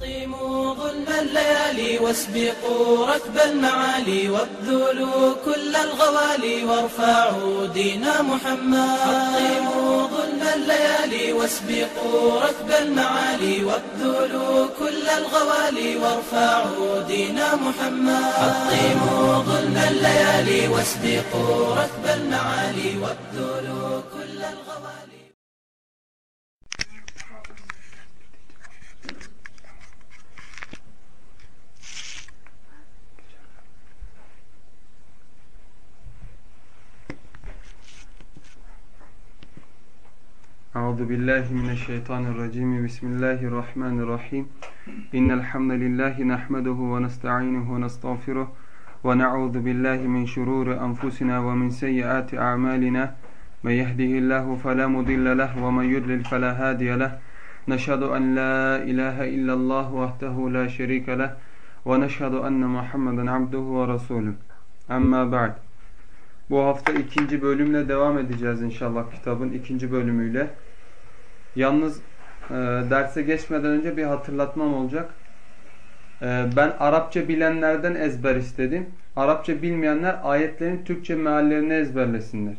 حطموا ظلم الليالي واسبقوا ركب المعالي وابذلوا كل الغوالي وارفعوا دين محمد. حطموا ظلم الليالي واسبقوا ركب المعالي وابذلوا كل الغوالي وارفعوا دين محمد. حطموا ظلم الليالي واسبقوا ركب المعالي وابذلوا كل الغوالي أعوذ بالله من الشيطان الرجيم بسم الله الرحمن الرحيم إن الحمد لله نحمده ونستعينه ونستغفره ونعوذ بالله من شرور أنفسنا ومن سيئات أعمالنا من يهده الله فلا مضل له ومن يضلل فلا هادي له نشهد أن لا إله إلا الله وحده لا شريك له ونشهد أن محمدا عبده ورسوله أما بعد Bu hafta ikinci bölümle devam edeceğiz inşallah kitabın ikinci bölümüyle. Yalnız e, derse geçmeden önce bir hatırlatmam olacak. E, ben Arapça bilenlerden ezber istedim. Arapça bilmeyenler ayetlerin Türkçe meallerini ezberlesinler.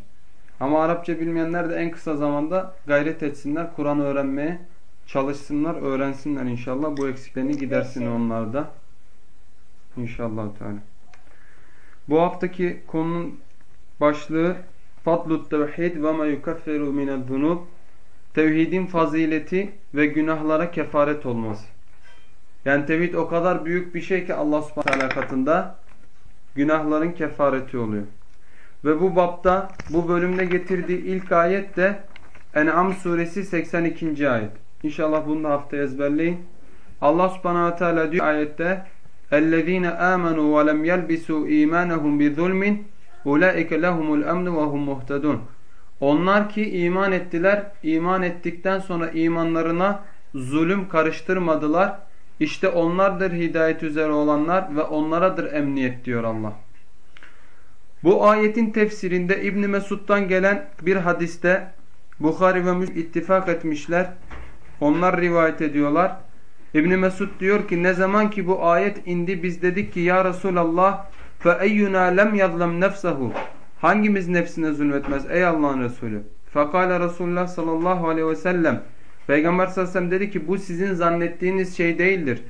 Ama Arapça bilmeyenler de en kısa zamanda gayret etsinler. Kur'an öğrenmeye çalışsınlar, öğrensinler inşallah. Bu eksiklerini gidersin onlar da. İnşallah Teala. Bu haftaki konunun başlığı Fadlut tevhid ve ma yukaffiru minel zunub Tevhidin fazileti ve günahlara kefaret olması. Yani tevhid o kadar büyük bir şey ki Allah subhanahu teala katında günahların kefareti oluyor. Ve bu bapta bu bölümde getirdiği ilk ayet de En'am suresi 82. ayet. İnşallah bunu da hafta ezberleyin. Allah subhanahu teala diyor ayette اَلَّذ۪ينَ آمَنُوا وَلَمْ يَلْبِسُوا اِيمَانَهُمْ بِظُلْمٍ Ulaike lehumul emnu ve hum muhtedun. onlar ki iman ettiler, iman ettikten sonra imanlarına zulüm karıştırmadılar. İşte onlardır hidayet üzere olanlar ve onlaradır emniyet diyor Allah. Bu ayetin tefsirinde İbn Mesud'dan gelen bir hadiste Bukhari ve Müslim ittifak etmişler. Onlar rivayet ediyorlar. İbn Mesud diyor ki ne zaman ki bu ayet indi biz dedik ki ya Resulallah fe eyyuna lem yazlem nefsehu Hangimiz nefsine zulmetmez ey Allah'ın Resulü? Fakale Resulullah sallallahu aleyhi ve sellem Peygamber sallallahu aleyhi ve sellem dedi ki bu sizin zannettiğiniz şey değildir.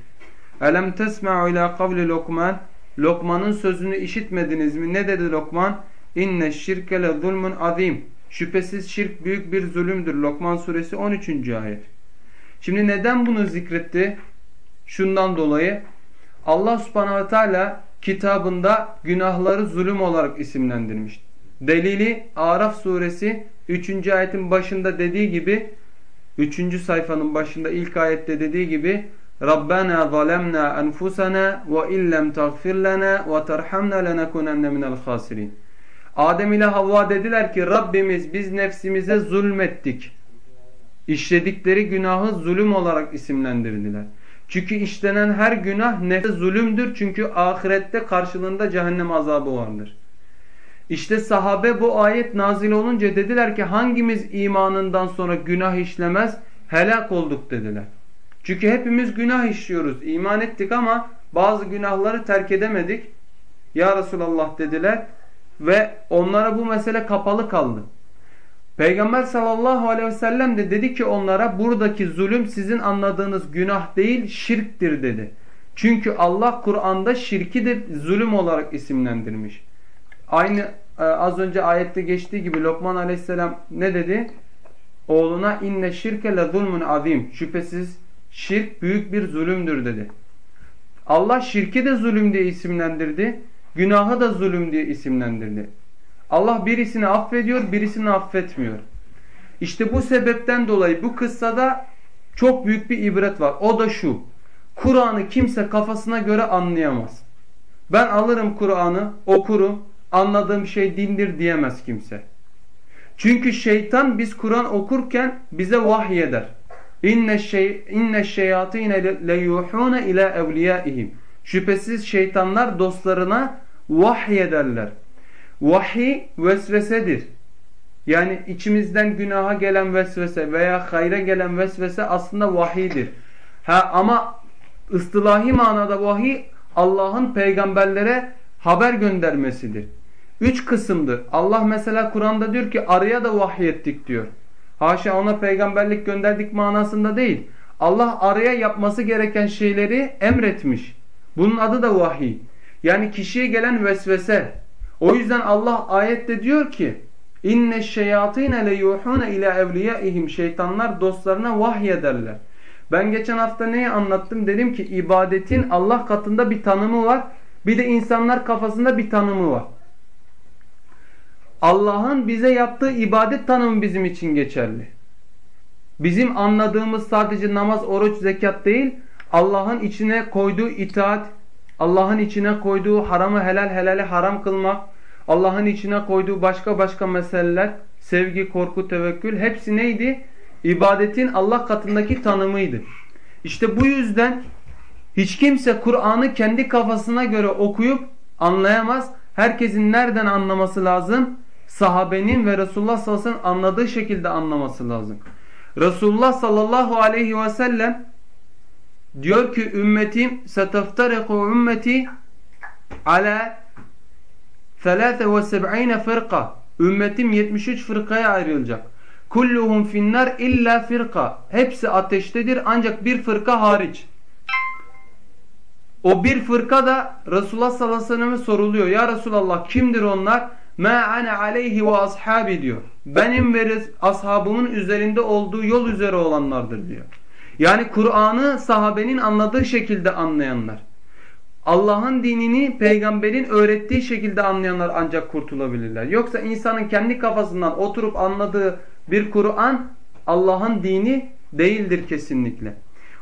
Elem tesma'u ila kavli Lokman Lokman'ın sözünü işitmediniz mi? Ne dedi Lokman? İnne şirke le zulmun azim. Şüphesiz şirk büyük bir zulümdür. Lokman suresi 13. ayet. Şimdi neden bunu zikretti? Şundan dolayı Allah subhanahu teala kitabında günahları zulüm olarak isimlendirmiş. Delili Araf suresi 3. ayetin başında dediği gibi 3. sayfanın başında ilk ayette dediği gibi Rabbena zalemna enfusana ve illem tagfir lana ve terhamna lenekunenne minel khasirin. Adem ile Havva dediler ki Rabbimiz biz nefsimize zulmettik. İşledikleri günahı zulüm olarak isimlendirdiler. Çünkü işlenen her günah nefse zulümdür. Çünkü ahirette karşılığında cehennem azabı vardır. İşte sahabe bu ayet nazil olunca dediler ki hangimiz imanından sonra günah işlemez helak olduk dediler. Çünkü hepimiz günah işliyoruz. İman ettik ama bazı günahları terk edemedik. Ya Resulallah dediler ve onlara bu mesele kapalı kaldı. Peygamber sallallahu aleyhi ve sellem de dedi ki onlara buradaki zulüm sizin anladığınız günah değil şirktir dedi. Çünkü Allah Kur'an'da şirki de zulüm olarak isimlendirmiş. Aynı e, az önce ayette geçtiği gibi Lokman aleyhisselam ne dedi? Oğluna inne şirke le zulmun azim. Şüphesiz şirk büyük bir zulümdür dedi. Allah şirki de zulüm diye isimlendirdi. Günahı da zulüm diye isimlendirdi. Allah birisini affediyor, birisini affetmiyor. İşte bu sebepten dolayı bu kıssada çok büyük bir ibret var. O da şu. Kur'an'ı kimse kafasına göre anlayamaz. Ben alırım Kur'an'ı, okurum, anladığım şey dindir diyemez kimse. Çünkü şeytan biz Kur'an okurken bize vahyeder. İnne şey inne şeyatine le yuhuna ila evliyaihim. Şüphesiz şeytanlar dostlarına vahyederler. Vahiy vesvesedir. Yani içimizden günaha gelen vesvese veya hayra gelen vesvese aslında vahiydir. Ha ama ıstılahi manada vahiy Allah'ın peygamberlere haber göndermesidir. Üç kısımdır. Allah mesela Kur'an'da diyor ki araya da vahyettik diyor. Haşa ona peygamberlik gönderdik manasında değil. Allah araya yapması gereken şeyleri emretmiş. Bunun adı da vahiy. Yani kişiye gelen vesvese. O yüzden Allah ayette diyor ki İnne şeyatine le yuhune ila evliyaihim şeytanlar dostlarına vahyederler. Ben geçen hafta neyi anlattım? Dedim ki ibadetin Allah katında bir tanımı var. Bir de insanlar kafasında bir tanımı var. Allah'ın bize yaptığı ibadet tanımı bizim için geçerli. Bizim anladığımız sadece namaz, oruç, zekat değil, Allah'ın içine koyduğu itaat, Allah'ın içine koyduğu haramı helal, helali haram kılmak, Allah'ın içine koyduğu başka başka meseleler, sevgi, korku, tevekkül hepsi neydi? İbadetin Allah katındaki tanımıydı. İşte bu yüzden hiç kimse Kur'an'ı kendi kafasına göre okuyup anlayamaz. Herkesin nereden anlaması lazım? Sahabenin ve Resulullah sallallahu aleyhi ve sellem anladığı şekilde anlaması lazım. Resulullah sallallahu aleyhi ve sellem diyor ki ümmetim seteftereku ümmeti ala 73 fırka ümmetim 73 fırkaya ayrılacak. Kulluhum finnar illa firka. Hepsi ateştedir ancak bir fırka hariç. O bir fırka da Resulullah sallallahu aleyhi ve selleme soruluyor. Ya Resulallah kimdir onlar? Ma ana aleyhi ve ashabi diyor. Benim ve ashabımın üzerinde olduğu yol üzere olanlardır diyor. Yani Kur'an'ı sahabenin anladığı şekilde anlayanlar. Allah'ın dinini peygamberin öğrettiği şekilde anlayanlar ancak kurtulabilirler. Yoksa insanın kendi kafasından oturup anladığı bir Kur'an Allah'ın dini değildir kesinlikle.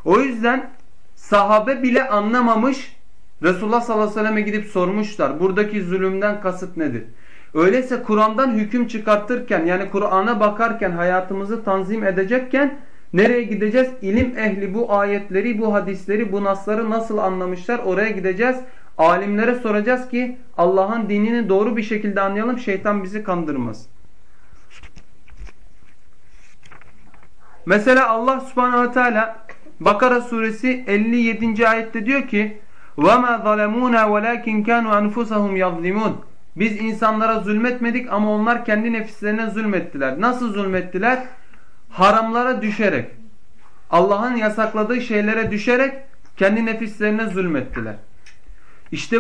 O yüzden sahabe bile anlamamış Resulullah sallallahu aleyhi ve selleme gidip sormuşlar. Buradaki zulümden kasıt nedir? Öyleyse Kur'an'dan hüküm çıkartırken yani Kur'an'a bakarken hayatımızı tanzim edecekken nereye gideceğiz? İlim ehli bu ayetleri, bu hadisleri, bu nasları nasıl anlamışlar? Oraya gideceğiz. Alimlere soracağız ki Allah'ın dinini doğru bir şekilde anlayalım. Şeytan bizi kandırmaz. Mesela Allah subhanahu ve teala Bakara suresi 57. ayette diyor ki وَمَا ظَلَمُونَا وَلَاكِنْ كَانُوا أَنْفُسَهُمْ يَظْلِمُونَ biz insanlara zulmetmedik ama onlar kendi nefislerine zulmettiler. Nasıl zulmettiler? Haramlara düşerek. Allah'ın yasakladığı şeylere düşerek kendi nefislerine zulmettiler. İşte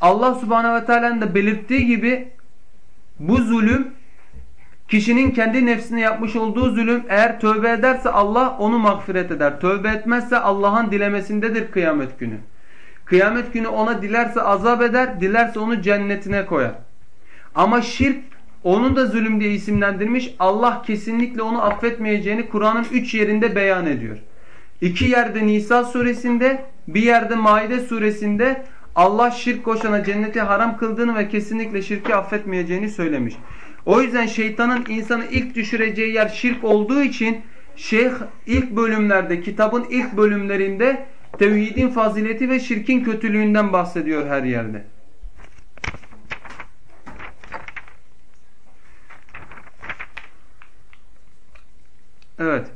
Allah subhanehu ve teala'nın da belirttiği gibi bu zulüm kişinin kendi nefsine yapmış olduğu zulüm eğer tövbe ederse Allah onu mağfiret eder. Tövbe etmezse Allah'ın dilemesindedir kıyamet günü. Kıyamet günü ona dilerse azap eder, dilerse onu cennetine koyar. Ama şirk onun da zulüm diye isimlendirmiş. Allah kesinlikle onu affetmeyeceğini Kur'an'ın üç yerinde beyan ediyor. İki yerde Nisa suresinde, bir yerde Maide suresinde Allah şirk koşana cenneti haram kıldığını ve kesinlikle şirki affetmeyeceğini söylemiş. O yüzden şeytanın insanı ilk düşüreceği yer şirk olduğu için şeyh ilk bölümlerde, kitabın ilk bölümlerinde tevhidin fazileti ve şirkin kötülüğünden bahsediyor her yerde. Evet.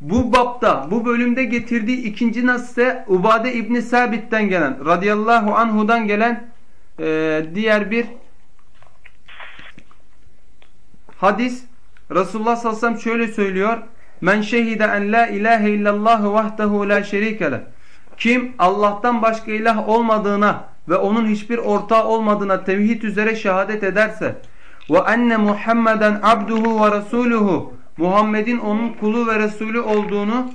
Bu bapta, bu bölümde getirdiği ikinci nas Ubade İbni Sabit'ten gelen, radıyallahu anhudan gelen e, diğer bir hadis. Resulullah sallallahu aleyhi ve sellem şöyle söylüyor. Men şehide en la ilahe illallah vahdehu la şerike Kim Allah'tan başka ilah olmadığına ve onun hiçbir ortağı olmadığına tevhid üzere şehadet ederse ve enne Muhammeden abduhu ve resuluhu Muhammed'in onun kulu ve Resulü olduğunu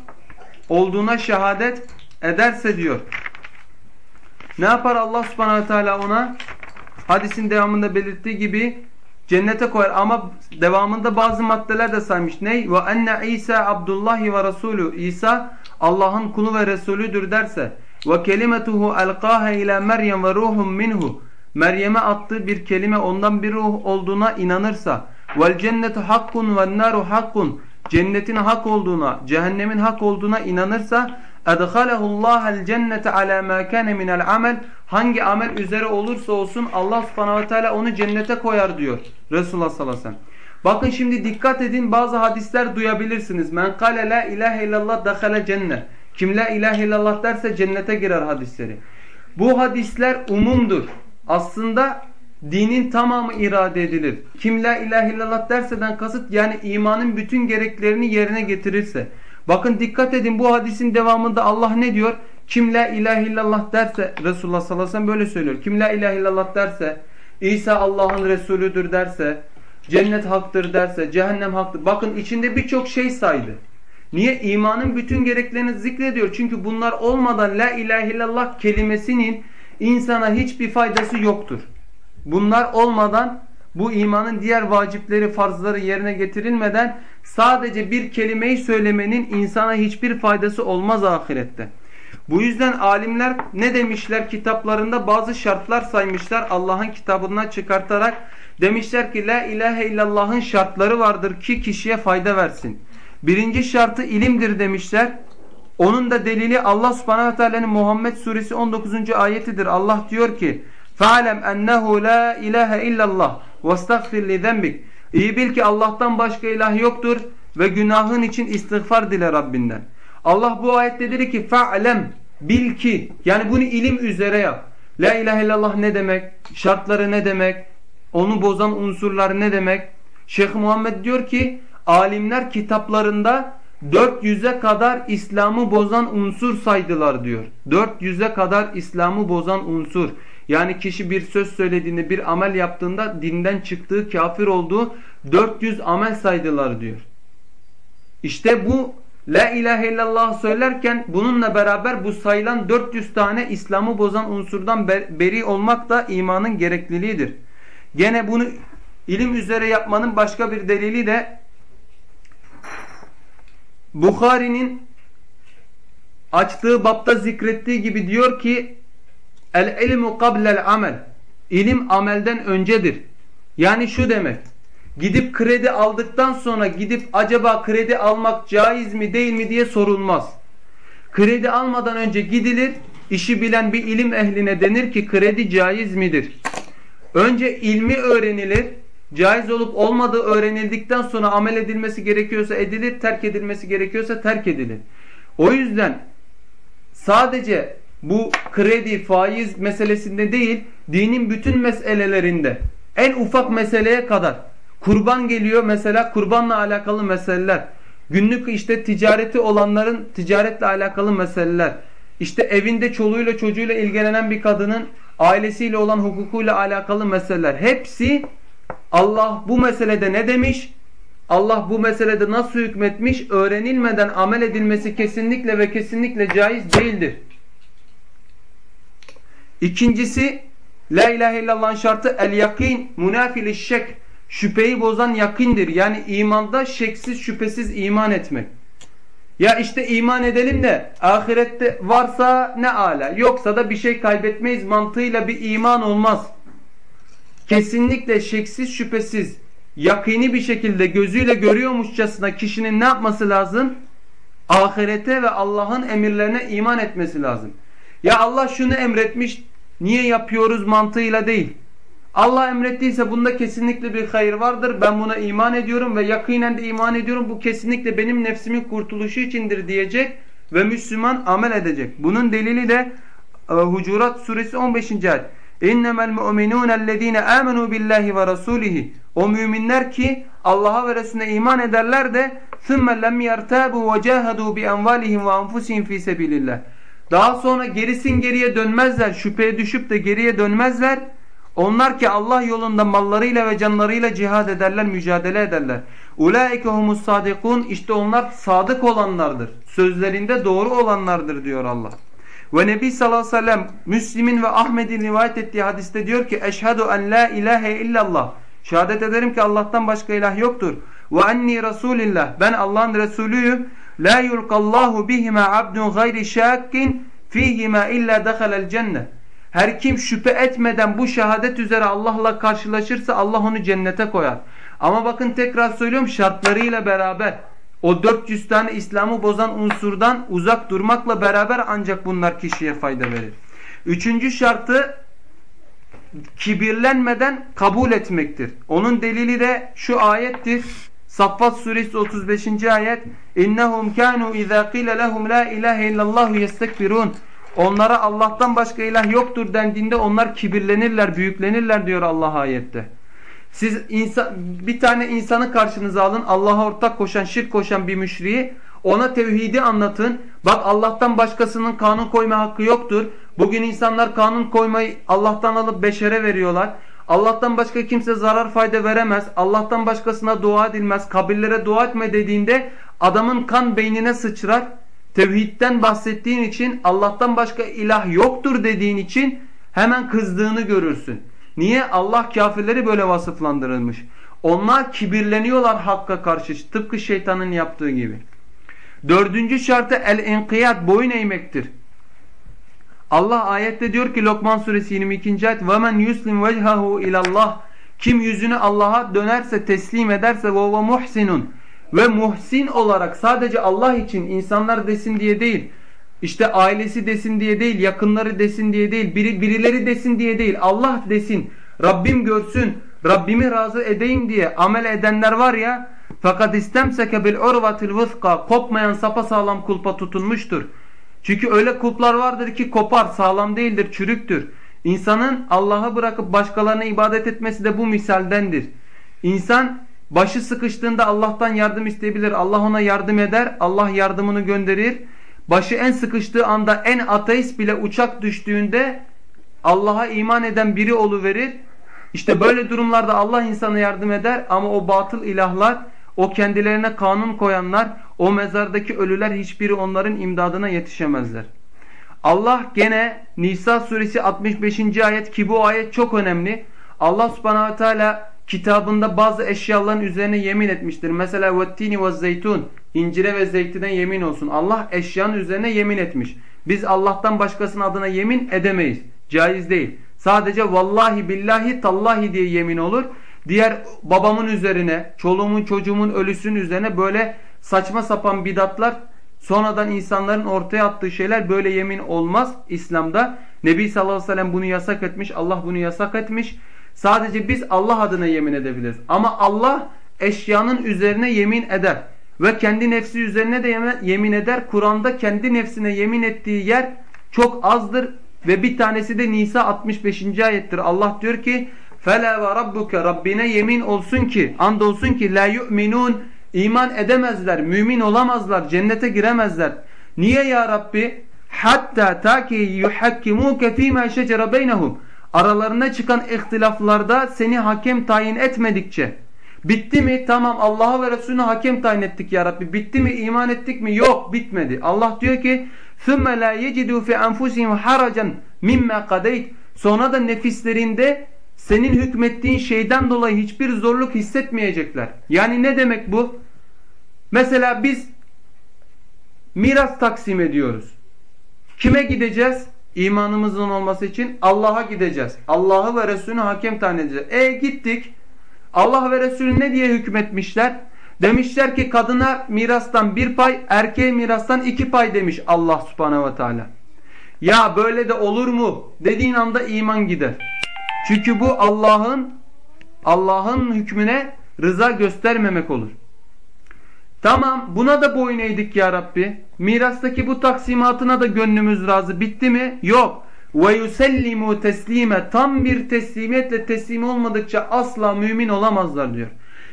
olduğuna şehadet ederse diyor. Ne yapar Allah subhanahu teala ona? Hadisin devamında belirttiği gibi cennete koyar ama devamında bazı maddeler de saymış. Ne? Ve enne İsa Abdullahi ve Resulü. İsa Allah'ın kulu ve Resulüdür derse ve kelimetuhu elqaha ila Meryem ve ruhum minhu. Meryem'e attığı bir kelime ondan bir ruh olduğuna inanırsa vel cennetu hakkun ve naru hakkun cennetin hak olduğuna, cehennemin hak olduğuna inanırsa edhalehullahel cennete ala ma kana minel amel hangi amel üzere olursa olsun Allah Subhanahu ve Teala onu cennete koyar diyor Resulullah sallallahu aleyhi ve sellem. Bakın şimdi dikkat edin bazı hadisler duyabilirsiniz. Men kale la ilahe illallah dehale cennet. Kim la ilahe illallah derse cennete girer hadisleri. Bu hadisler umumdur. Aslında dinin tamamı irade edilir. Kim la ilahe illallah derseden kasıt yani imanın bütün gereklerini yerine getirirse. Bakın dikkat edin bu hadisin devamında Allah ne diyor? Kim la ilahe illallah derse Resulullah sallallahu aleyhi ve sellem böyle söylüyor. Kim la ilahe illallah derse İsa Allah'ın Resulüdür derse cennet haktır derse cehennem haktır. Bakın içinde birçok şey saydı. Niye? İmanın bütün gereklerini zikrediyor. Çünkü bunlar olmadan la ilahe illallah kelimesinin insana hiçbir faydası yoktur. Bunlar olmadan bu imanın diğer vacipleri, farzları yerine getirilmeden sadece bir kelimeyi söylemenin insana hiçbir faydası olmaz ahirette. Bu yüzden alimler ne demişler kitaplarında bazı şartlar saymışlar Allah'ın kitabından çıkartarak demişler ki la ilahe illallah'ın şartları vardır ki kişiye fayda versin. Birinci şartı ilimdir demişler. Onun da delili Allah subhanahu teala'nın Muhammed suresi 19. ayetidir. Allah diyor ki فَعَلَمْ اَنَّهُ لَا اِلَٰهَ اِلَّا اللّٰهِ وَاسْتَغْفِرْ لِذَنْبِكَ İyi bil ki Allah'tan başka ilah yoktur ve günahın için istiğfar dile Rabbinden. Allah bu ayette dedi ki fa'lem bil ki yani bunu ilim üzere yap. La ilahe illallah ne demek? Şartları ne demek? Onu bozan unsurlar ne demek? Şeyh Muhammed diyor ki alimler kitaplarında 400'e kadar İslam'ı bozan unsur saydılar diyor. 400'e kadar İslam'ı bozan unsur. Yani kişi bir söz söylediğinde bir amel yaptığında dinden çıktığı kafir olduğu 400 amel saydılar diyor. İşte bu La ilahe illallah söylerken bununla beraber bu sayılan 400 tane İslam'ı bozan unsurdan beri olmak da imanın gerekliliğidir. Gene bunu ilim üzere yapmanın başka bir delili de Bukhari'nin açtığı bapta zikrettiği gibi diyor ki El ilmu qablel amel İlim amelden öncedir. Yani şu demek Gidip kredi aldıktan sonra gidip acaba kredi almak caiz mi değil mi diye sorulmaz. Kredi almadan önce gidilir, işi bilen bir ilim ehline denir ki kredi caiz midir? Önce ilmi öğrenilir, caiz olup olmadığı öğrenildikten sonra amel edilmesi gerekiyorsa edilir, terk edilmesi gerekiyorsa terk edilir. O yüzden sadece bu kredi, faiz meselesinde değil, dinin bütün meselelerinde en ufak meseleye kadar Kurban geliyor mesela kurbanla alakalı meseleler. Günlük işte ticareti olanların ticaretle alakalı meseleler. İşte evinde çoluğuyla çocuğuyla ilgilenen bir kadının ailesiyle olan hukukuyla alakalı meseleler. Hepsi Allah bu meselede ne demiş? Allah bu meselede nasıl hükmetmiş? Öğrenilmeden amel edilmesi kesinlikle ve kesinlikle caiz değildir. İkincisi La ilahe illallah'ın şartı el yakin münafili şek şüpheyi bozan yakindir. Yani imanda şeksiz şüphesiz iman etmek. Ya işte iman edelim de ahirette varsa ne ala yoksa da bir şey kaybetmeyiz mantığıyla bir iman olmaz. Kesinlikle şeksiz şüphesiz yakini bir şekilde gözüyle görüyormuşçasına kişinin ne yapması lazım? Ahirete ve Allah'ın emirlerine iman etmesi lazım. Ya Allah şunu emretmiş niye yapıyoruz mantığıyla değil. Allah emrettiyse bunda kesinlikle bir hayır vardır. Ben buna iman ediyorum ve yakinen de iman ediyorum. Bu kesinlikle benim nefsimin kurtuluşu içindir diyecek ve Müslüman amel edecek. Bunun delili de e, Hucurat suresi 15. ayet. İnnemel mu'minun ellezine amenu billahi ve rasulihi. O müminler ki Allah'a ve Resulüne iman ederler de ثُمَّ لَمْ يَرْتَابُوا وَجَاهَدُوا بِاَنْوَالِهِمْ وَاَنْفُسِهِمْ فِي سَبِيلِ اللّٰهِ Daha sonra gerisin geriye dönmezler. Şüpheye düşüp de geriye dönmezler. onlar ki Allah yolunda mallarıyla ve canlarıyla cihad ederler, mücadele ederler. Ulaike humus sadikun işte onlar sadık olanlardır. Sözlerinde doğru olanlardır diyor Allah. Ve Nebi sallallahu aleyhi ve sellem Müslim'in ve Ahmet'in rivayet ettiği hadiste diyor ki eşhedü en la ilahe illallah. Şehadet ederim ki Allah'tan başka ilah yoktur. Ve enni Resulillah. Ben Allah'ın Resulüyüm. La yulqallahu bihima abdun gayri şakkin fihima illa dehalel cennet. Her kim şüphe etmeden bu şehadet üzere Allah'la karşılaşırsa Allah onu cennete koyar. Ama bakın tekrar söylüyorum şartlarıyla beraber o 400 tane İslam'ı bozan unsurdan uzak durmakla beraber ancak bunlar kişiye fayda verir. Üçüncü şartı kibirlenmeden kabul etmektir. Onun delili de şu ayettir. Saffat suresi 35. ayet İnnehum kanu iza qila lehum la ilahe illallah yestekbirun Onlara Allah'tan başka ilah yoktur dendiğinde onlar kibirlenirler, büyüklenirler diyor Allah ayette. Siz insan, bir tane insanı karşınıza alın, Allah'a ortak koşan, şirk koşan bir müşriği, ona tevhidi anlatın. Bak Allah'tan başkasının kanun koyma hakkı yoktur. Bugün insanlar kanun koymayı Allah'tan alıp beşere veriyorlar. Allah'tan başka kimse zarar fayda veremez. Allah'tan başkasına dua edilmez. Kabirlere dua etme dediğinde adamın kan beynine sıçrar Tevhidden bahsettiğin için Allah'tan başka ilah yoktur dediğin için hemen kızdığını görürsün. Niye? Allah kafirleri böyle vasıflandırılmış. Onlar kibirleniyorlar hakka karşı tıpkı şeytanın yaptığı gibi. Dördüncü şartı el-inkiyat boyun eğmektir. Allah ayette diyor ki Lokman suresi 22. ayet وَمَنْ يُسْلِمْ وَجْهَهُ اِلَى اللّٰهِ Kim yüzünü Allah'a dönerse teslim ederse وَوَ muhsinun ve muhsin olarak sadece Allah için insanlar desin diye değil işte ailesi desin diye değil yakınları desin diye değil biri, birileri desin diye değil Allah desin Rabbim görsün Rabbimi razı edeyim diye amel edenler var ya fakat istemseke bil urvatil vıska kopmayan sapa sağlam kulpa tutunmuştur. Çünkü öyle kulplar vardır ki kopar sağlam değildir çürüktür. İnsanın Allah'ı bırakıp başkalarına ibadet etmesi de bu misaldendir. İnsan başı sıkıştığında Allah'tan yardım isteyebilir. Allah ona yardım eder. Allah yardımını gönderir. Başı en sıkıştığı anda en ateist bile uçak düştüğünde Allah'a iman eden biri verir. İşte böyle durumlarda Allah insana yardım eder ama o batıl ilahlar, o kendilerine kanun koyanlar, o mezardaki ölüler hiçbiri onların imdadına yetişemezler. Allah gene Nisa suresi 65. ayet ki bu ayet çok önemli. Allah subhanahu teala kitabında bazı eşyaların üzerine yemin etmiştir. Mesela vettini ve zeytun incire ve zeytine yemin olsun. Allah eşyanın üzerine yemin etmiş. Biz Allah'tan başkasının adına yemin edemeyiz. Caiz değil. Sadece vallahi billahi tallahi diye yemin olur. Diğer babamın üzerine, çoluğumun çocuğumun ölüsünün üzerine böyle saçma sapan bidatlar sonradan insanların ortaya attığı şeyler böyle yemin olmaz İslam'da. Nebi sallallahu aleyhi ve sellem bunu yasak etmiş. Allah bunu yasak etmiş. Sadece biz Allah adına yemin edebiliriz. Ama Allah eşyanın üzerine yemin eder. Ve kendi nefsi üzerine de yemin eder. Kur'an'da kendi nefsine yemin ettiği yer çok azdır. Ve bir tanesi de Nisa 65. ayettir. Allah diyor ki فَلَا وَرَبُّكَ Rabbine yemin olsun ki, and olsun ki la yu'minun iman edemezler, mümin olamazlar, cennete giremezler. Niye ya Rabbi? Hatta ta ki yuhakkimuke fîmâ şecere beynehum aralarına çıkan ihtilaflarda seni hakem tayin etmedikçe bitti mi? Tamam Allah'a ve Resulüne hakem tayin ettik ya Rabbi. Bitti mi? İman ettik mi? Yok bitmedi. Allah diyor ki ثُمَّ لَا يَجِدُوا فِي أَنْفُسِهِمْ حَرَجًا مِمَّا قَدَيْتِ Sonra da nefislerinde senin hükmettiğin şeyden dolayı hiçbir zorluk hissetmeyecekler. Yani ne demek bu? Mesela biz miras taksim ediyoruz. Kime gideceğiz? İmanımızın olması için Allah'a gideceğiz. Allah'ı ve Resulünü hakem tayin edeceğiz. E gittik. Allah ve Resulü ne diye hükmetmişler? Demişler ki kadına mirastan bir pay, erkeğe mirastan iki pay demiş Allah subhanehu ve teala. Ya böyle de olur mu? Dediğin anda iman gider. Çünkü bu Allah'ın Allah'ın hükmüne rıza göstermemek olur. Tamam buna da boyun eğdik ya Rabbi. Mirastaki bu taksimatına da gönlümüz razı. Bitti mi? Yok. Ve yusellimu teslime tam bir teslimiyetle teslim olmadıkça asla mümin olamazlar diyor.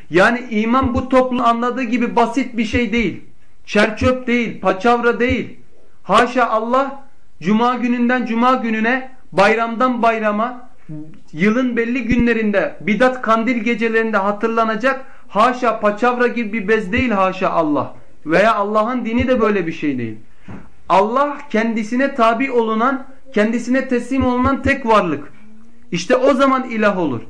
Yani iman bu toplum anladığı gibi basit bir şey değil. Çerçöp değil, paçavra değil. Haşa Allah cuma gününden cuma gününe, bayramdan bayrama, yılın belli günlerinde, bidat kandil gecelerinde hatırlanacak Haşa paçavra gibi bir bez değil haşa Allah. Veya Allah'ın dini de böyle bir şey değil. Allah kendisine tabi olunan, kendisine teslim olunan tek varlık. İşte o zaman ilah olur.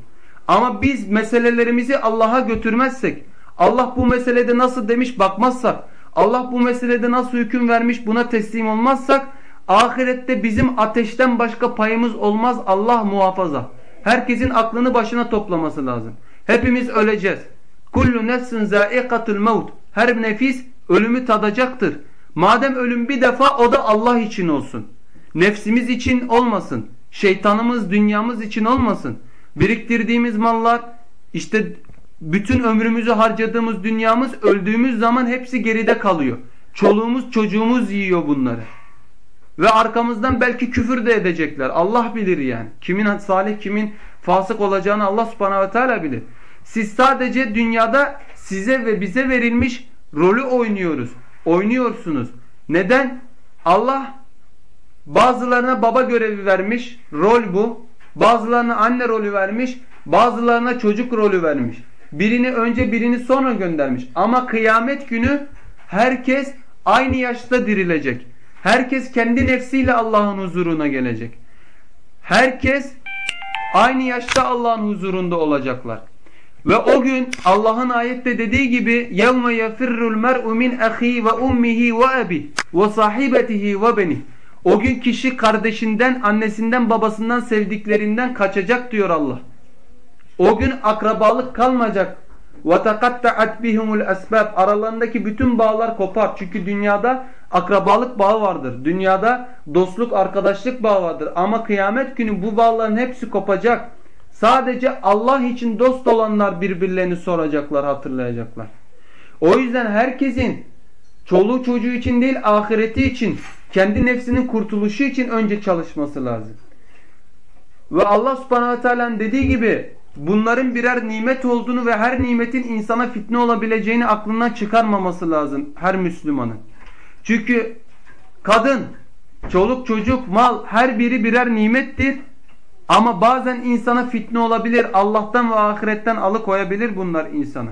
Ama biz meselelerimizi Allah'a götürmezsek, Allah bu meselede nasıl demiş bakmazsak, Allah bu meselede nasıl hüküm vermiş buna teslim olmazsak, ahirette bizim ateşten başka payımız olmaz Allah muhafaza. Herkesin aklını başına toplaması lazım. Hepimiz öleceğiz. Kullu nefsin zâikatul mevt. Her nefis ölümü tadacaktır. Madem ölüm bir defa o da Allah için olsun. Nefsimiz için olmasın. Şeytanımız, dünyamız için olmasın. Biriktirdiğimiz mallar işte bütün ömrümüzü harcadığımız dünyamız öldüğümüz zaman hepsi geride kalıyor. Çoluğumuz çocuğumuz yiyor bunları. Ve arkamızdan belki küfür de edecekler. Allah bilir yani. Kimin salih kimin fasık olacağını Allah subhanahu ve teala bilir. Siz sadece dünyada size ve bize verilmiş rolü oynuyoruz. Oynuyorsunuz. Neden? Allah bazılarına baba görevi vermiş. Rol bu. Bazılarına anne rolü vermiş. Bazılarına çocuk rolü vermiş. Birini önce birini sonra göndermiş. Ama kıyamet günü herkes aynı yaşta dirilecek. Herkes kendi nefsiyle Allah'ın huzuruna gelecek. Herkes aynı yaşta Allah'ın huzurunda olacaklar. Ve o gün Allah'ın ayette dediği gibi يَوْمَ يَفِرُّ الْمَرْءُ مِنْ أَخِي وَأُمِّهِ وَأَبِهِ وَصَاحِبَتِهِ وَبَنِهِ O gün kişi kardeşinden, annesinden, babasından, sevdiklerinden kaçacak diyor Allah. O gün akrabalık kalmayacak. وَتَقَطَّعَتْ بِهُمُ الْأَسْبَابِ Aralarındaki bütün bağlar kopar. Çünkü dünyada akrabalık bağı vardır. Dünyada dostluk, arkadaşlık bağı vardır. Ama kıyamet günü bu bağların hepsi kopacak. Sadece Allah için dost olanlar birbirlerini soracaklar, hatırlayacaklar. O yüzden herkesin çoluğu çocuğu için değil ahireti için, kendi nefsinin kurtuluşu için önce çalışması lazım. Ve Allah subhanahu teala'nın dediği gibi bunların birer nimet olduğunu ve her nimetin insana fitne olabileceğini aklından çıkarmaması lazım her Müslümanın. Çünkü kadın, çoluk çocuk, mal her biri birer nimettir. Ama bazen insana fitne olabilir. Allah'tan ve ahiretten alıkoyabilir bunlar insanı.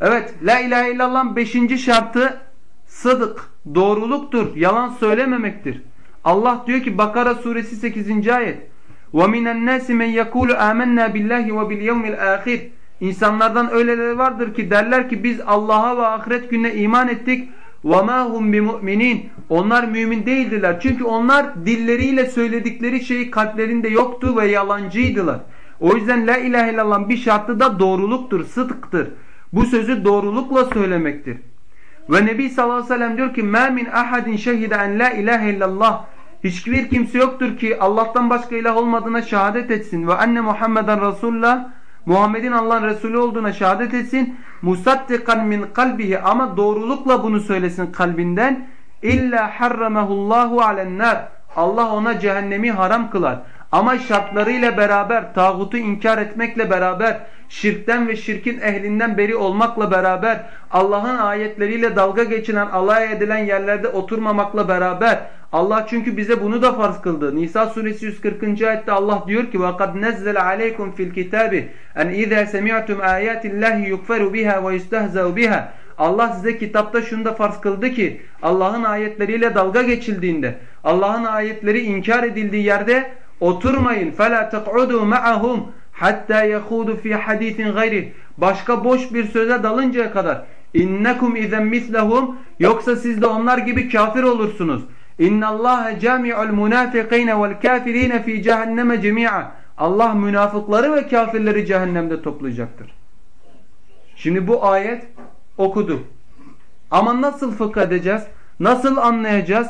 Evet. La ilahe illallah'ın beşinci şartı sıdık. Doğruluktur. Yalan söylememektir. Allah diyor ki Bakara suresi 8. ayet. وَمِنَ النَّاسِ مَنْ يَقُولُ آمَنَّا بِاللّٰهِ وَبِالْيَوْمِ الْآخِرِ İnsanlardan öyleleri vardır ki derler ki biz Allah'a ve ahiret gününe iman ettik. وَمَا هُمْ بِمُؤْمِنِينَ Onlar mümin değildiler. Çünkü onlar dilleriyle söyledikleri şey kalplerinde yoktu ve yalancıydılar. O yüzden la ilahe illallah bir şartı da doğruluktur, sıdktır. Bu sözü doğrulukla söylemektir. Ve Nebi sallallahu aleyhi ve sellem diyor ki مَا مِنْ اَحَدٍ شَهِدَ اَنْ لَا اِلَٰهَ illallah Hiçbir kimse yoktur ki Allah'tan başka ilah olmadığına şehadet etsin. Ve enne Muhammeden Resulullah Muhammed'in Allah'ın Resulü olduğuna şehadet etsin. Musaddikan min kalbihi ama doğrulukla bunu söylesin kalbinden. İlla harramahullahu alennar. Allah ona cehennemi haram kılar. Ama şartlarıyla beraber, tağutu inkar etmekle beraber, şirkten ve şirkin ehlinden beri olmakla beraber, Allah'ın ayetleriyle dalga geçilen, alay edilen yerlerde oturmamakla beraber, Allah çünkü bize bunu da farz kıldı. Nisa suresi 140. ayette Allah diyor ki وَقَدْ نَزَّلَ عَلَيْكُمْ فِي الْكِتَابِ اَنْ اِذَا سَمِعْتُمْ آيَاتِ اللّٰهِ يُكْفَرُ بِهَا وَيُسْتَهْزَوْ بِهَا Allah size kitapta şunu da farz kıldı ki Allah'ın ayetleriyle dalga geçildiğinde, Allah'ın ayetleri inkar edildiği yerde oturmayın. فَلَا تَقْعُدُوا مَعَهُمْ hatta yahudu fi hadisin gayri başka boş bir söze dalıncaya kadar innekum izen mislehum yoksa siz de onlar gibi kafir olursunuz. İnnallâhe cami'ul münâfikîne vel kâfirîne fî cehenneme cemî'a. Allah münafıkları ve kafirleri cehennemde toplayacaktır. Şimdi bu ayet okudu. Ama nasıl fıkh edeceğiz? Nasıl anlayacağız?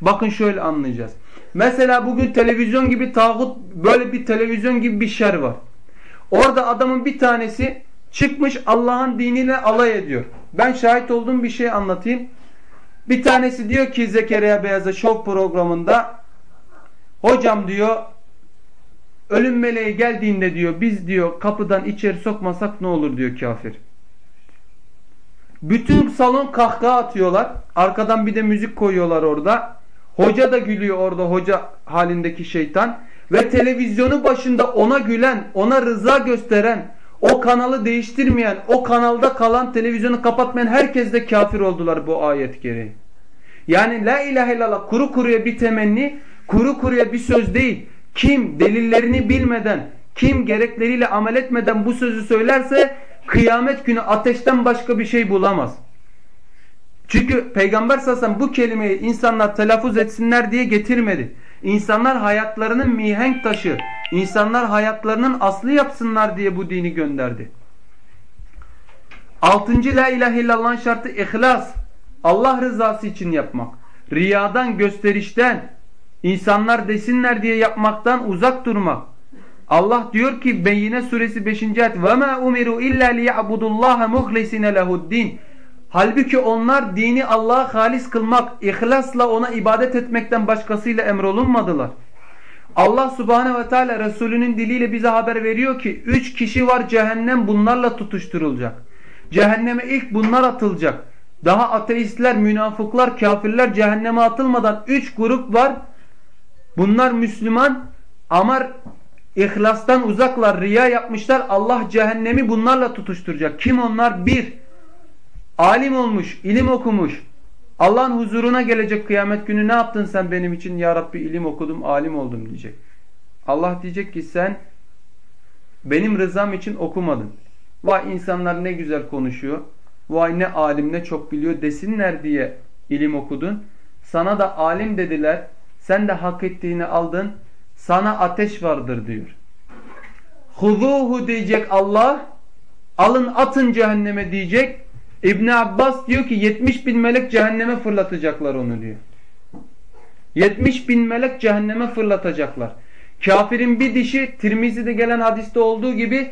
Bakın şöyle anlayacağız. Mesela bugün televizyon gibi tağut böyle bir televizyon gibi bir şer var. Orada adamın bir tanesi çıkmış Allah'ın diniyle alay ediyor. Ben şahit olduğum bir şey anlatayım. Bir tanesi diyor ki Zekeriya Beyaz'a şov programında hocam diyor ölüm meleği geldiğinde diyor biz diyor kapıdan içeri sokmasak ne olur diyor kafir. Bütün salon kahkaha atıyorlar. Arkadan bir de müzik koyuyorlar orada. Hoca da gülüyor orada hoca halindeki şeytan. Ve televizyonu başında ona gülen, ona rıza gösteren, o kanalı değiştirmeyen, o kanalda kalan, televizyonu kapatmayan herkes de kafir oldular bu ayet gereği. Yani la ilahe illallah kuru kuruya bir temenni, kuru kuruya bir söz değil. Kim delillerini bilmeden, kim gerekleriyle amel etmeden bu sözü söylerse kıyamet günü ateşten başka bir şey bulamaz. Çünkü Peygamber sallallahu bu kelimeyi insanlar telaffuz etsinler diye getirmedi. İnsanlar hayatlarının mihenk taşı, insanlar hayatlarının aslı yapsınlar diye bu dini gönderdi. Altıncı la ilahe illallah'ın şartı ihlas. Allah rızası için yapmak. Riyadan, gösterişten, insanlar desinler diye yapmaktan uzak durmak. Allah diyor ki Beyyine suresi 5. ayet وَمَا umiru illa لِيَعْبُدُ اللّٰهَ مُخْلِسِينَ لَهُ الدِّينِ Halbuki onlar dini Allah'a halis kılmak, ihlasla ona ibadet etmekten başkasıyla emrolunmadılar. Allah subhanehu ve teala Resulünün diliyle bize haber veriyor ki üç kişi var cehennem bunlarla tutuşturulacak. Cehenneme ilk bunlar atılacak. Daha ateistler, münafıklar, kafirler cehenneme atılmadan üç grup var. Bunlar Müslüman ama ihlastan uzaklar, riya yapmışlar. Allah cehennemi bunlarla tutuşturacak. Kim onlar? Bir, alim olmuş, ilim okumuş. Allah'ın huzuruna gelecek kıyamet günü ne yaptın sen benim için? Ya Rabbi ilim okudum, alim oldum diyecek. Allah diyecek ki sen benim rızam için okumadın. Vay insanlar ne güzel konuşuyor. Vay ne alim ne çok biliyor desinler diye ilim okudun. Sana da alim dediler. Sen de hak ettiğini aldın. Sana ateş vardır diyor. Huzuhu diyecek Allah. Alın atın cehenneme diyecek. İbn Abbas diyor ki 70 bin melek cehenneme fırlatacaklar onu diyor. 70 bin melek cehenneme fırlatacaklar. Kafirin bir dişi Tirmizi'de gelen hadiste olduğu gibi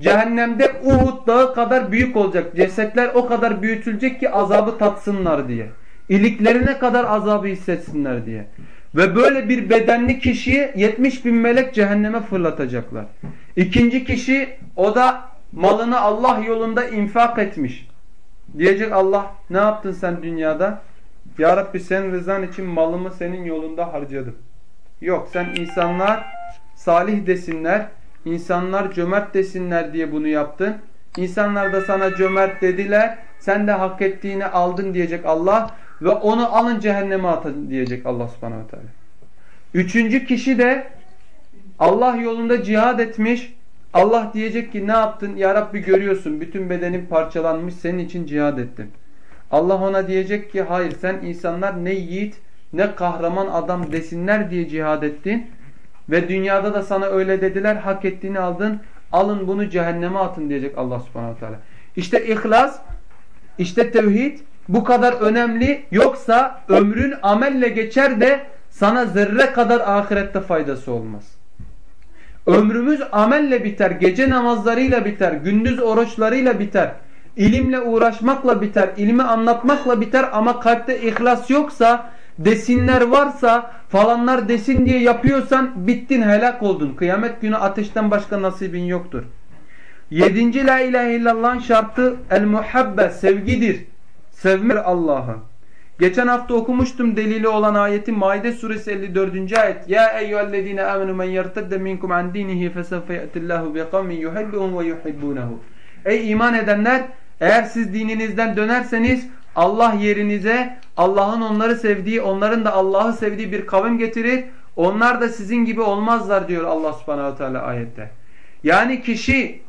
cehennemde Uhud dağı kadar büyük olacak. Cesetler o kadar büyütülecek ki azabı tatsınlar diye. İliklerine kadar azabı hissetsinler diye. Ve böyle bir bedenli kişiyi 70 bin melek cehenneme fırlatacaklar. İkinci kişi o da malını Allah yolunda infak etmiş. Diyecek Allah ne yaptın sen dünyada? Ya Rabbi senin rızan için malımı senin yolunda harcadım. Yok sen insanlar salih desinler, insanlar cömert desinler diye bunu yaptın. İnsanlar da sana cömert dediler. Sen de hak ettiğini aldın diyecek Allah. Ve onu alın cehenneme atın diyecek Allah subhanahu wa ta'ala. Üçüncü kişi de Allah yolunda cihad etmiş. Allah diyecek ki ne yaptın? Ya Rabbi görüyorsun bütün bedenin parçalanmış senin için cihad ettim. Allah ona diyecek ki hayır sen insanlar ne yiğit ne kahraman adam desinler diye cihad ettin. Ve dünyada da sana öyle dediler hak ettiğini aldın. Alın bunu cehenneme atın diyecek Allah subhanahu teala. İşte ihlas, işte tevhid bu kadar önemli. Yoksa ömrün amelle geçer de sana zerre kadar ahirette faydası olmaz. Ömrümüz amelle biter, gece namazlarıyla biter, gündüz oruçlarıyla biter. İlimle uğraşmakla biter, ilmi anlatmakla biter ama kalpte ihlas yoksa, desinler varsa, falanlar desin diye yapıyorsan bittin, helak oldun. Kıyamet günü ateşten başka nasibin yoktur. Yedinci la ilahe illallah'ın şartı el-muhabbe, sevgidir. Sevmek Allah'ı. Geçen hafta okumuştum delili olan ayeti Maide suresi 54. ayet. Ya eyyühellezine amenu men yertedde minkum an dinihi fesevfe ye'tillahu bi kavmin yuhibbuhum ve yuhibbunehu. Ey iman edenler eğer siz dininizden dönerseniz Allah yerinize Allah'ın onları sevdiği, onların da Allah'ı sevdiği bir kavim getirir. Onlar da sizin gibi olmazlar diyor Allah subhanahu teala ayette. Yani kişi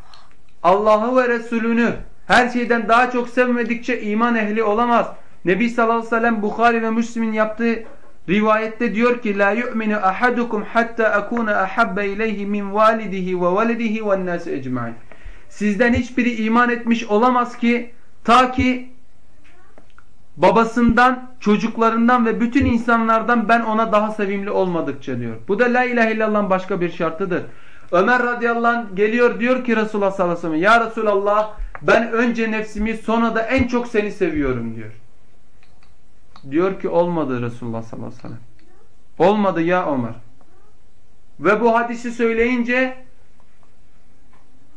Allah'ı ve Resulünü her şeyden daha çok sevmedikçe iman ehli olamaz. Nebi sallallahu aleyhi ve sellem Bukhari ve Müslim'in yaptığı rivayette diyor ki la yu'minu ahadukum hatta akuna ahabba ileyhi min validihi ve validihi ve nas ecmaîn. Sizden hiçbiri iman etmiş olamaz ki ta ki babasından, çocuklarından ve bütün insanlardan ben ona daha sevimli olmadıkça diyor. Bu da la ilahe illallah'ın başka bir şartıdır. Ömer radıyallahu anh geliyor diyor ki Resulullah sallallahu aleyhi ve sellem ya Resulallah ben önce nefsimi sonra da en çok seni seviyorum diyor. Diyor ki olmadı Resulullah sallallahu aleyhi ve sellem. Olmadı ya Ömer. Ve bu hadisi söyleyince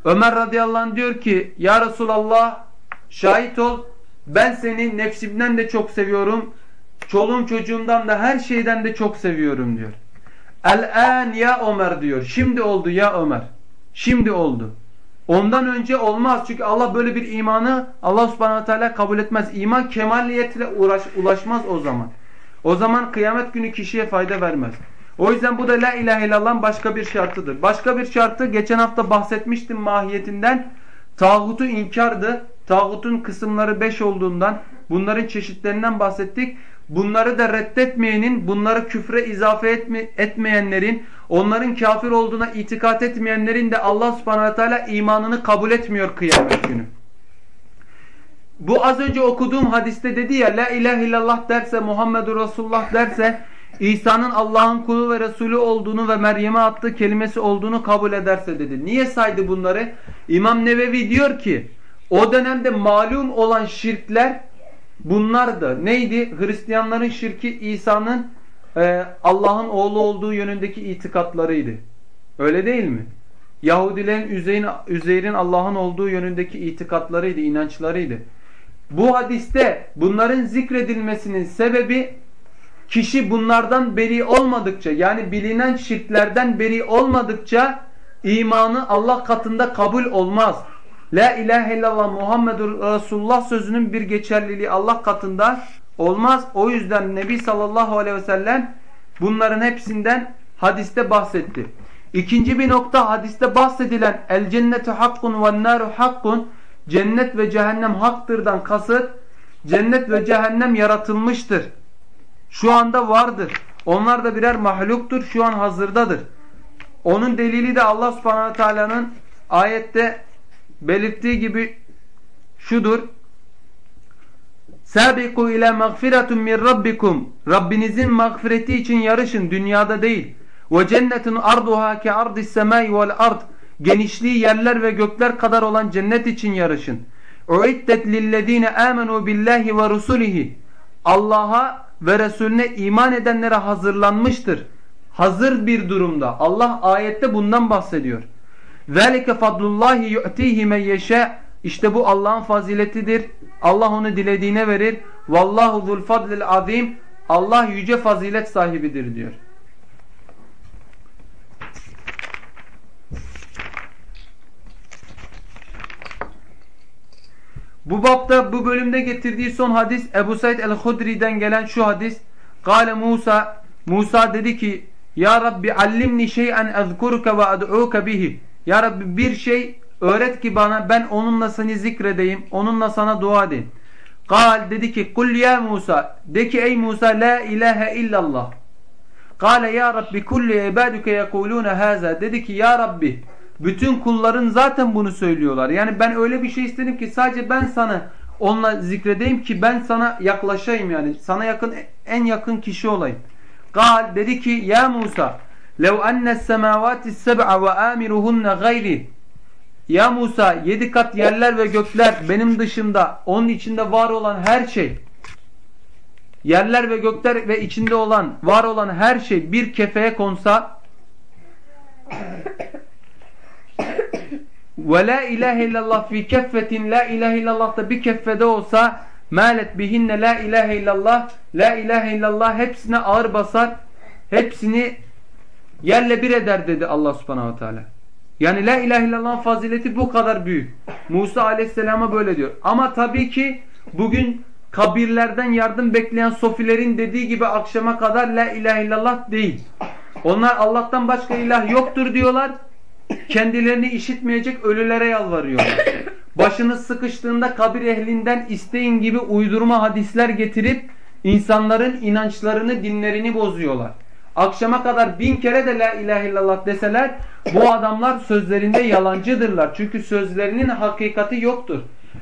Ömer radıyallahu anh diyor ki ya Resulallah şahit ol ben seni nefsimden de çok seviyorum. Çoluğum çocuğumdan da her şeyden de çok seviyorum diyor. El-an ya Ömer diyor. Şimdi oldu ya Ömer. Şimdi oldu. Ondan önce olmaz. Çünkü Allah böyle bir imanı Allah subhanahu teala kabul etmez. İman kemaliyetle uğraş, ulaşmaz o zaman. O zaman kıyamet günü kişiye fayda vermez. O yüzden bu da la ilahe illallah'ın başka bir şartıdır. Başka bir şartı geçen hafta bahsetmiştim mahiyetinden. Tağutu inkardı. Tağutun kısımları beş olduğundan bunların çeşitlerinden bahsettik. Bunları da reddetmeyenin, bunları küfre izafe etme, etmeyenlerin, onların kafir olduğuna itikat etmeyenlerin de Allah subhanahu teala imanını kabul etmiyor kıyamet günü. Bu az önce okuduğum hadiste dedi ya La ilahe illallah derse Muhammedur Resulullah derse İsa'nın Allah'ın kulu ve Resulü olduğunu ve Meryem'e attığı kelimesi olduğunu kabul ederse dedi. Niye saydı bunları? İmam Nevevi diyor ki o dönemde malum olan şirkler bunlardı. Neydi? Hristiyanların şirki İsa'nın e, Allah'ın oğlu olduğu yönündeki itikatlarıydı. Öyle değil mi? Yahudilerin Üzeyir'in Üzeyr Allah'ın olduğu yönündeki itikatlarıydı, inançlarıydı. Bu hadiste bunların zikredilmesinin sebebi kişi bunlardan beri olmadıkça yani bilinen şirklerden beri olmadıkça imanı Allah katında kabul olmaz. La ilahe illallah Muhammedur Resulullah sözünün bir geçerliliği Allah katında olmaz. O yüzden Nebi sallallahu aleyhi ve sellem bunların hepsinden hadiste bahsetti. İkinci bir nokta hadiste bahsedilen el cennetu hakkun ve naru hakkun cennet ve cehennem haktırdan kasıt cennet ve cehennem yaratılmıştır. Şu anda vardır. Onlar da birer mahluktur. Şu an hazırdadır. Onun delili de Allah subhanahu teala'nın ayette belirttiği gibi şudur. Sabiku ile mağfiretun min rabbikum. Rabbinizin mağfireti için yarışın dünyada değil. Ve cennetin arduha ke ardis semai vel ard. Genişliği yerler ve gökler kadar olan cennet için yarışın. Uiddet lillezine amenu billahi ve rusulihi. Allah'a ve Resulüne iman edenlere hazırlanmıştır. Hazır bir durumda. Allah ayette bundan bahsediyor. Velike fadlullahi yu'tihi men yeşâ. İşte bu Allah'ın faziletidir. Allah onu dilediğine verir. Vallahu zul fadlil azim. Allah yüce fazilet sahibidir diyor. Bu bapta bu bölümde getirdiği son hadis Ebu Said el-Hudri'den gelen şu hadis. Kale Musa Musa dedi ki Ya Rabbi allimni şey'en ezkuruke ve ad'uke bihi. Ya Rabbi bir şey öğret ki bana ben onunla seni zikredeyim. Onunla sana dua edeyim. Kal dedi ki kul ya Musa de ki ey Musa la ilahe illallah. Kale ya Rabbi kulli ibaduke yekulune haza. Dedi ki ya Rabbi bütün kulların zaten bunu söylüyorlar. Yani ben öyle bir şey istedim ki sadece ben sana onunla zikredeyim ki ben sana yaklaşayım yani. Sana yakın en yakın kişi olayım. Gal dedi ki ya Musa lev annes semavati seb'a ve amiruhunne gayri ya Musa yedi kat yerler ve gökler benim dışında onun içinde var olan her şey yerler ve gökler ve içinde olan var olan her şey bir kefeye konsa ve la ilahe illallah fi keffetin la ilahe illallah da bir keffede olsa malet bihinne la ilahe illallah la ilahe illallah hepsine ağır basar hepsini yerle bir eder dedi Allah subhanahu teala. Yani la ilahe illallah fazileti bu kadar büyük. Musa aleyhisselama böyle diyor. Ama tabii ki bugün kabirlerden yardım bekleyen sofilerin dediği gibi akşama kadar la ilahe illallah değil. Onlar Allah'tan başka ilah yoktur diyorlar kendilerini işitmeyecek ölülere yalvarıyorlar. Başınız sıkıştığında kabir ehlinden isteyin gibi uydurma hadisler getirip insanların inançlarını, dinlerini bozuyorlar. Akşama kadar bin kere de la ilahe illallah deseler bu adamlar sözlerinde yalancıdırlar. Çünkü sözlerinin hakikati yoktur.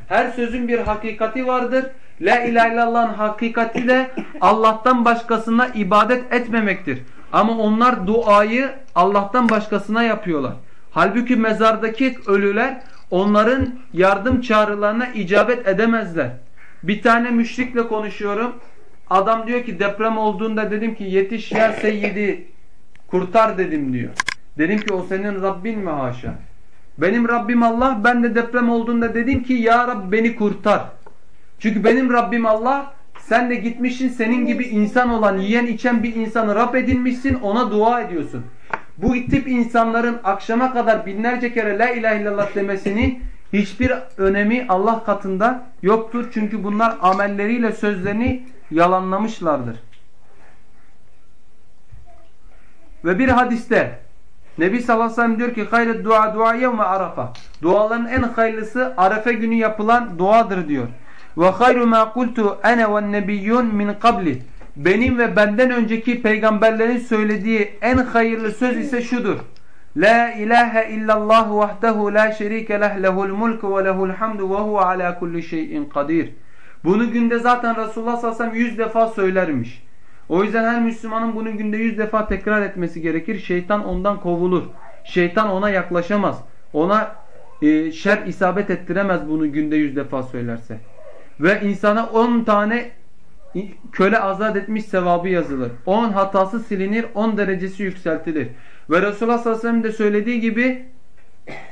Her sözün bir hakikati vardır. La ilahe illallah'ın hakikati de Allah'tan başkasına ibadet etmemektir. Ama onlar duayı Allah'tan başkasına yapıyorlar. Halbuki mezardaki ölüler onların yardım çağrılarına icabet edemezler. Bir tane müşrikle konuşuyorum. Adam diyor ki deprem olduğunda dedim ki yetiş ya seyyidi kurtar dedim diyor. Dedim ki o senin Rabbin mi haşa? Benim Rabbim Allah ben de deprem olduğunda dedim ki ya Rab beni kurtar. Çünkü benim Rabbim Allah sen de gitmişsin senin gibi insan olan yiyen içen bir insanı Rab edinmişsin ona dua ediyorsun. Bu tip insanların akşama kadar binlerce kere la ilahe illallah demesini hiçbir önemi Allah katında yoktur. Çünkü bunlar amelleriyle sözlerini yalanlamışlardır. Ve bir hadiste Nebi sallallahu aleyhi ve sellem diyor ki hayret dua dua yevme arafa. Duaların en hayırlısı Arefe günü yapılan duadır diyor. Ve hayru ma kultu ene ve nebiyyun min qabli. Benim ve benden önceki peygamberlerin söylediği en hayırlı söz ise şudur. La ilahe illallah vahdehu la şerike leh lehul mulku ve lehul hamdu ve huve ala kulli şeyin kadir. Bunu günde zaten Resulullah sallallahu aleyhi ve sellem yüz defa söylermiş. O yüzden her Müslümanın bunu günde yüz defa tekrar etmesi gerekir. Şeytan ondan kovulur. Şeytan ona yaklaşamaz. Ona e, şer isabet ettiremez bunu günde yüz defa söylerse. Ve insana on tane köle azat etmiş sevabı yazılır. On hatası silinir, on derecesi yükseltilir. Ve Resulullah sallallahu aleyhi ve sellem de söylediği gibi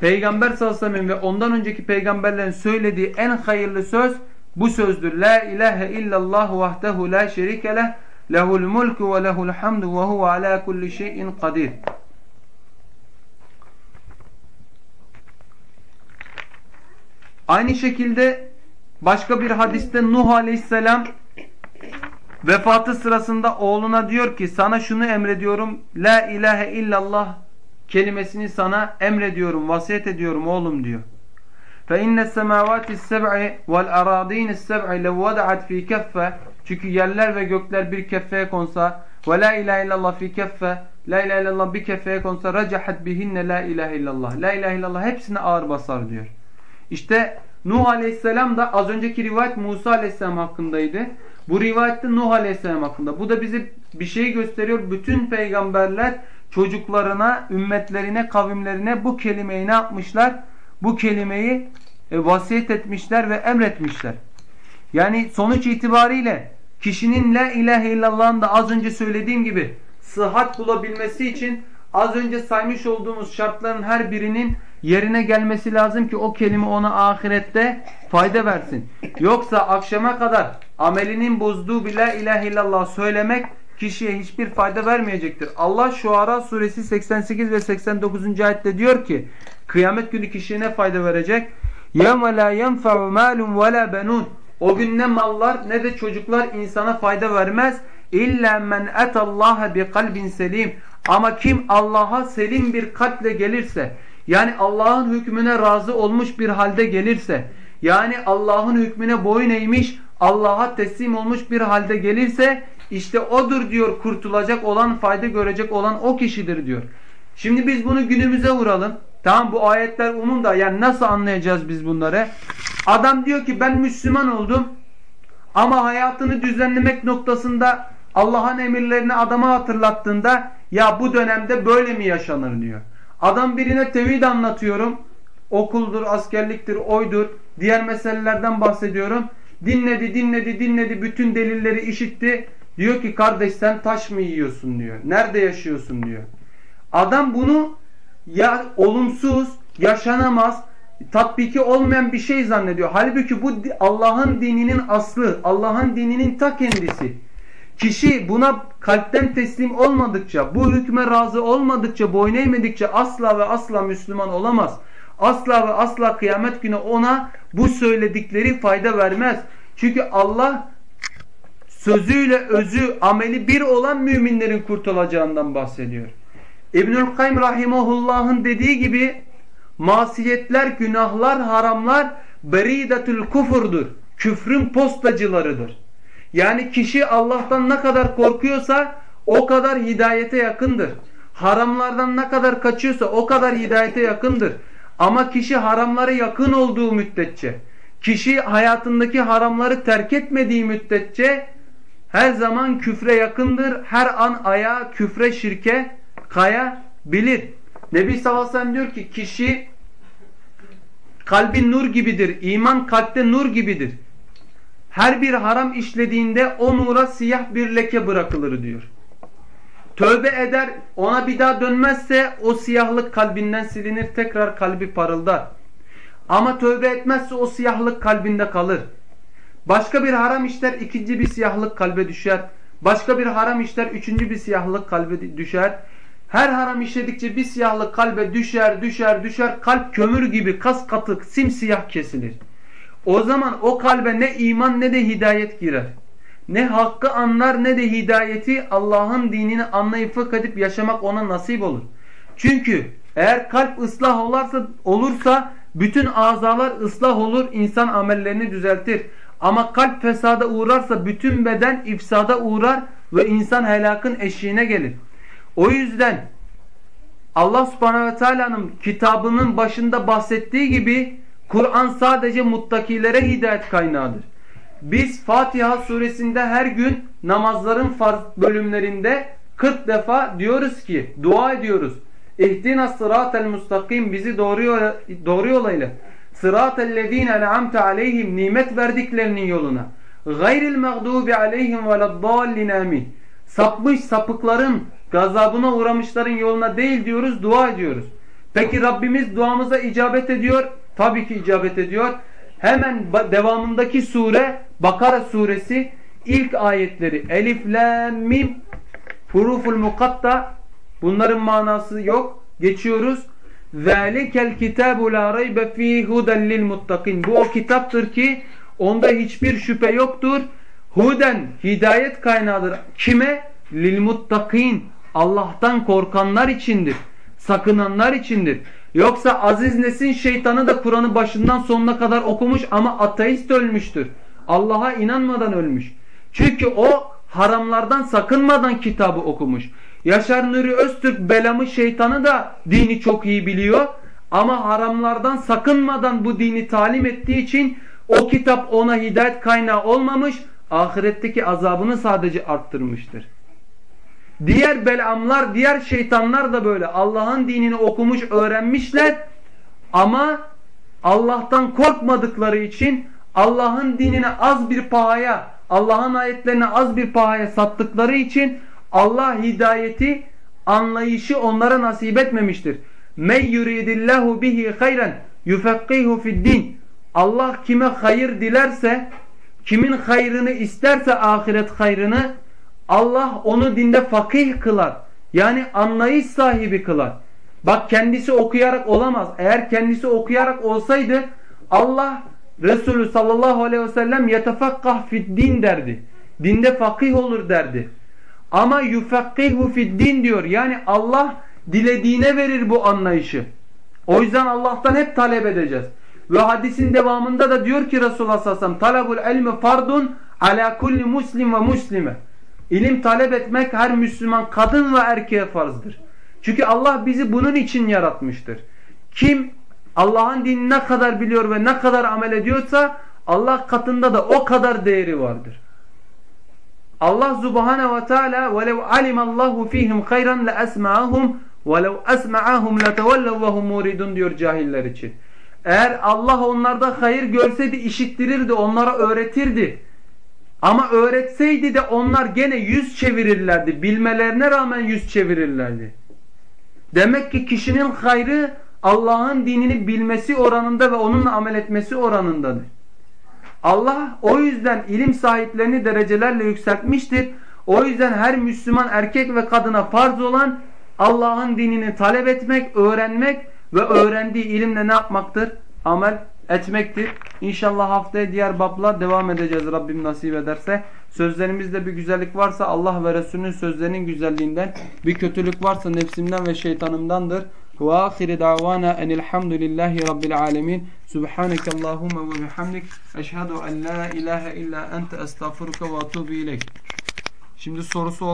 Peygamber sallallahu aleyhi ve sellem ve ondan önceki peygamberlerin söylediği en hayırlı söz bu sözdür. La ilahe illallah vahdehu la şerike leh lehul mulku ve lehul hamdu ve huve ala kulli şeyin kadir. Aynı şekilde başka bir hadiste Nuh aleyhisselam vefatı sırasında oğluna diyor ki sana şunu emrediyorum la ilahe illallah kelimesini sana emrediyorum vasiyet ediyorum oğlum diyor. فَاِنَّ السَّمَاوَاتِ السَّبْعِ وَالْاَرَاضِينِ السَّبْعِ لَوْ وَدَعَتْ ف۪ي كَفَّ Çünkü yerler ve gökler bir keffeye konsa ve la ilahe illallah fi keffe la ilahe illallah bir keffeye konsa racahat bihinne la ilahe illallah la ilahe illallah hepsine ağır basar diyor. İşte Nuh aleyhisselam da az önceki rivayet Musa aleyhisselam hakkındaydı. Bu rivayette Nuh aleyhisselam hakkında. Bu da bize bir şey gösteriyor. Bütün peygamberler çocuklarına, ümmetlerine, kavimlerine bu kelimeyi ne yapmışlar? Bu kelimeyi e, vasiyet etmişler ve emretmişler. Yani sonuç itibariyle kişinin la ilahe illallah'ın da az önce söylediğim gibi sıhhat bulabilmesi için az önce saymış olduğumuz şartların her birinin yerine gelmesi lazım ki o kelime ona ahirette fayda versin. Yoksa akşama kadar amelinin bozduğu bir la ilahe illallah söylemek kişiye hiçbir fayda vermeyecektir. Allah Şuara suresi 88 ve 89. ayette diyor ki kıyamet günü kişiye ne fayda verecek? يَوْمَ لَا يَنْفَعُ مَالٌ وَلَا بَنُونَ O gün ne mallar ne de çocuklar insana fayda vermez. İlla men etallaha bi kalbin selim. Ama kim Allah'a selim bir kalple gelirse, yani Allah'ın hükmüne razı olmuş bir halde gelirse, yani Allah'ın hükmüne boyun eğmiş, Allah'a teslim olmuş bir halde gelirse, işte odur diyor kurtulacak olan, fayda görecek olan o kişidir diyor. Şimdi biz bunu günümüze vuralım. Tamam bu ayetler umumda yani nasıl anlayacağız biz bunları? Adam diyor ki ben Müslüman oldum ama hayatını düzenlemek noktasında Allah'ın emirlerini adama hatırlattığında ya bu dönemde böyle mi yaşanır diyor. Adam birine tevhid anlatıyorum. Okuldur, askerliktir, oydur. Diğer meselelerden bahsediyorum. Dinledi, dinledi, dinledi. Bütün delilleri işitti. Diyor ki kardeş sen taş mı yiyorsun diyor. Nerede yaşıyorsun diyor. Adam bunu ya olumsuz, yaşanamaz, tatbiki olmayan bir şey zannediyor. Halbuki bu Allah'ın dininin aslı, Allah'ın dininin ta kendisi. Kişi buna kalpten teslim olmadıkça, bu hükme razı olmadıkça, boyun eğmedikçe asla ve asla Müslüman olamaz. Asla ve asla kıyamet günü ona bu söyledikleri fayda vermez. Çünkü Allah sözüyle özü, ameli bir olan müminlerin kurtulacağından bahsediyor. İbnül Kayyum Rahimahullah'ın dediği gibi masiyetler, günahlar, haramlar beridatül kufurdur. Küfrün postacılarıdır. Yani kişi Allah'tan ne kadar korkuyorsa o kadar hidayete yakındır. Haramlardan ne kadar kaçıyorsa o kadar hidayete yakındır. Ama kişi haramlara yakın olduğu müddetçe, kişi hayatındaki haramları terk etmediği müddetçe her zaman küfre yakındır. Her an ayağı küfre, şirke kaya bilir. Nebi sallallahu aleyhi ve sellem diyor ki kişi kalbi nur gibidir. İman kalpte nur gibidir. Her bir haram işlediğinde o nura siyah bir leke bırakılır diyor. Tövbe eder ona bir daha dönmezse o siyahlık kalbinden silinir tekrar kalbi parıldar. Ama tövbe etmezse o siyahlık kalbinde kalır. Başka bir haram işler ikinci bir siyahlık kalbe düşer. Başka bir haram işler üçüncü bir siyahlık kalbe düşer. Her haram işledikçe bir siyahlık kalbe düşer, düşer, düşer. Kalp kömür gibi kas katık, simsiyah kesilir. O zaman o kalbe ne iman ne de hidayet girer. Ne hakkı anlar ne de hidayeti Allah'ın dinini anlayıp fıkh edip yaşamak ona nasip olur. Çünkü eğer kalp ıslah olursa, olursa bütün azalar ıslah olur, insan amellerini düzeltir. Ama kalp fesada uğrarsa bütün beden ifsada uğrar ve insan helakın eşiğine gelir. O yüzden Allah subhanehu ve teala'nın kitabının başında bahsettiği gibi Kur'an sadece muttakilere hidayet kaynağıdır. Biz Fatiha suresinde her gün namazların farz bölümlerinde 40 defa diyoruz ki dua ediyoruz. İhdina sıratel mustakim bizi doğru yola, doğru yola ile. Sıratel lezine en'amte aleyhim nimet verdiklerinin yoluna. Gayril mağdubi aleyhim veleddallin amin. Sapmış sapıkların gazabına uğramışların yoluna değil diyoruz dua ediyoruz. Peki Rabbimiz duamıza icabet ediyor. Tabii ki icabet ediyor. Hemen devamındaki sure Bakara suresi ilk ayetleri Elif, Lam, Mim huruful mukatta bunların manası yok. Geçiyoruz. Zalikel kitabu la raybe fihi huden lil muttakin. Bu o kitaptır ki onda hiçbir şüphe yoktur. Huden hidayet kaynağıdır. Kime? Lil muttakin. Allah'tan korkanlar içindir. Sakınanlar içindir. Yoksa Aziz Nesin şeytanı da Kur'an'ı başından sonuna kadar okumuş ama ateist ölmüştür. Allah'a inanmadan ölmüş. Çünkü o haramlardan sakınmadan kitabı okumuş. Yaşar Nuri Öztürk belamı şeytanı da dini çok iyi biliyor. Ama haramlardan sakınmadan bu dini talim ettiği için o kitap ona hidayet kaynağı olmamış. Ahiretteki azabını sadece arttırmıştır. Diğer belamlar, diğer şeytanlar da böyle Allah'ın dinini okumuş, öğrenmişler ama Allah'tan korkmadıkları için Allah'ın dinine az bir pahaya, Allah'ın ayetlerine az bir pahaya sattıkları için Allah hidayeti, anlayışı onlara nasip etmemiştir. Men yuridillahu bihi hayran yufakkihu fid din. Allah kime hayır dilerse, kimin hayrını isterse ahiret hayrını Allah onu dinde fakih kılar. Yani anlayış sahibi kılar. Bak kendisi okuyarak olamaz. Eğer kendisi okuyarak olsaydı Allah Resulü sallallahu aleyhi ve sellem yetefakkah fid din derdi. Dinde fakih olur derdi. Ama yufakkihu fid din diyor. Yani Allah dilediğine verir bu anlayışı. O yüzden Allah'tan hep talep edeceğiz. Ve hadisin devamında da diyor ki Resulullah sallallahu aleyhi ve sellem talabul ilmi fardun ala kulli muslim ve muslime. İlim talep etmek her Müslüman kadın ve erkeğe farzdır. Çünkü Allah bizi bunun için yaratmıştır. Kim Allah'ın dinini ne kadar biliyor ve ne kadar amel ediyorsa Allah katında da o kadar değeri vardır. Allah Subhanahu ve Teala وَلَوْ عَلِمَ اللّٰهُ ف۪يهِمْ خَيْرًا لَأَسْمَعَهُمْ وَلَوْ أَسْمَعَهُمْ لَتَوَلَّوْ وَهُمْ مُورِدٌ diyor cahiller için. Eğer Allah onlarda hayır görseydi işittirirdi, onlara öğretirdi. Ama öğretseydi de onlar gene yüz çevirirlerdi. Bilmelerine rağmen yüz çevirirlerdi. Demek ki kişinin hayrı Allah'ın dinini bilmesi oranında ve onunla amel etmesi oranındadır. Allah o yüzden ilim sahiplerini derecelerle yükseltmiştir. O yüzden her Müslüman erkek ve kadına farz olan Allah'ın dinini talep etmek, öğrenmek ve öğrendiği ilimle ne yapmaktır? Amel etmektir. İnşallah haftaya diğer babla devam edeceğiz Rabbim nasip ederse. Sözlerimizde bir güzellik varsa Allah ve Resulünün sözlerinin güzelliğinden, bir kötülük varsa nefsimden ve şeytanımdandır. Ve ahiri davana enilhamdülillahi rabbil alemin. Subhaneke Allahumma ve bihamdik. Eşhedü en la ilahe illa ente estağfuruka ve atubu. Şimdi sorusu